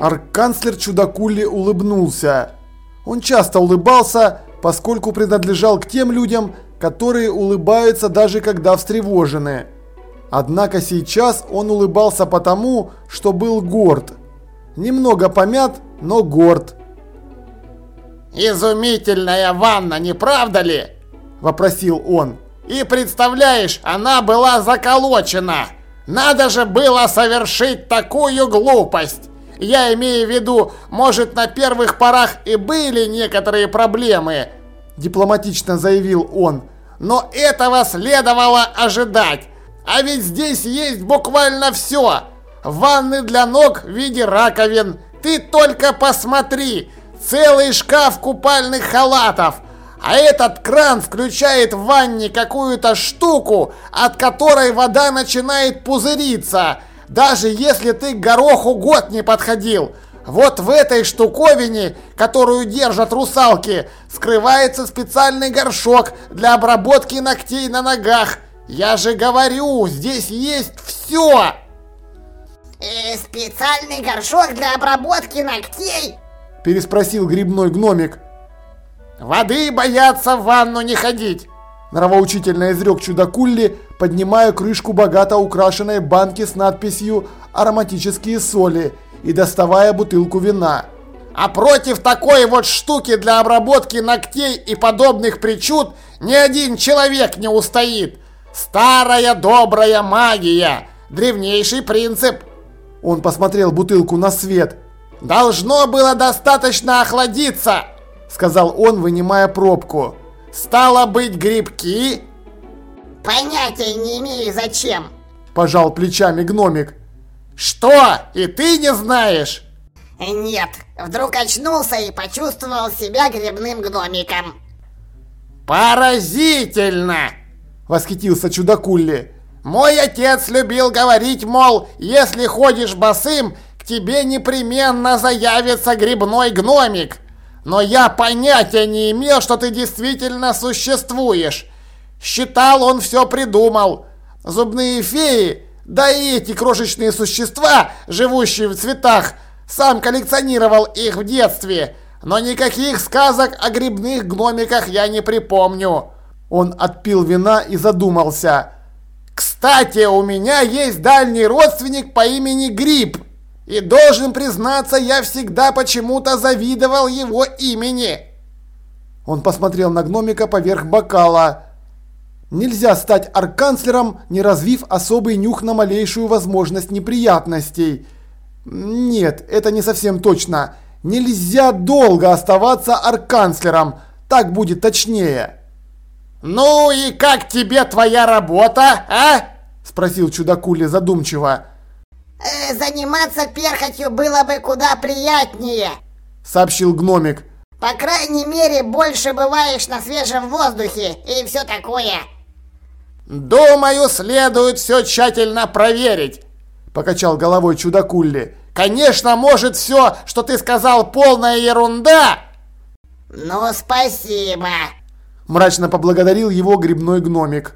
Арканцлер Чудакули улыбнулся. Он часто улыбался, поскольку принадлежал к тем людям, которые улыбаются даже когда встревожены. Однако сейчас он улыбался потому, что был горд. Немного помят, но горд. «Изумительная ванна, не правда ли?» – вопросил он. «И представляешь, она была заколочена! Надо же было совершить такую глупость! Я имею в виду, может на первых порах и были некоторые проблемы, дипломатично заявил он. Но этого следовало ожидать. А ведь здесь есть буквально все. Ванны для ног в виде раковин. Ты только посмотри. Целый шкаф купальных халатов. А этот кран включает в ванне какую-то штуку, от которой вода начинает пузыриться. Даже если ты к гороху год не подходил. Вот в этой штуковине, которую держат русалки, скрывается специальный горшок для обработки ногтей на ногах. Я же говорю, здесь есть все. Э, специальный горшок для обработки ногтей? Переспросил грибной гномик. Воды боятся в ванну не ходить. Нравоучительно изрек чудакулли, поднимая крышку богато украшенной банки с надписью «Ароматические соли» и доставая бутылку вина. А против такой вот штуки для обработки ногтей и подобных причуд ни один человек не устоит. Старая добрая магия, древнейший принцип. Он посмотрел бутылку на свет. Должно было достаточно охладиться, сказал он, вынимая пробку. Стало быть, грибки? Понятия не имею зачем. Пожал плечами гномик. Что? И ты не знаешь? Нет, вдруг очнулся и почувствовал себя грибным гномиком. Поразительно! Восхитился чудакулли. Мой отец любил говорить, мол, если ходишь босым, тебе непременно заявится грибной гномик. Но я понятия не имел, что ты действительно существуешь. Считал, он все придумал. Зубные феи да и эти крошечные существа, живущие в цветах, сам коллекционировал их в детстве, но никаких сказок о грибных гномиках я не припомню. Он отпил вина и задумался. Кстати, у меня есть дальний родственник по имени Гриб. И должен признаться, я всегда почему-то завидовал его имени. Он посмотрел на гномика поверх бокала. Нельзя стать арканцлером, не развив особый нюх на малейшую возможность неприятностей. Нет, это не совсем точно. Нельзя долго оставаться арканцлером, так будет точнее. «Ну и как тебе твоя работа, а?» – спросил чудакули задумчиво. Э, «Заниматься перхотью было бы куда приятнее», – сообщил гномик. «По крайней мере, больше бываешь на свежем воздухе и все такое». «Думаю, следует все тщательно проверить», – покачал головой чудакулли. «Конечно, может, все, что ты сказал, полная ерунда!» «Ну, спасибо!» – мрачно поблагодарил его грибной гномик.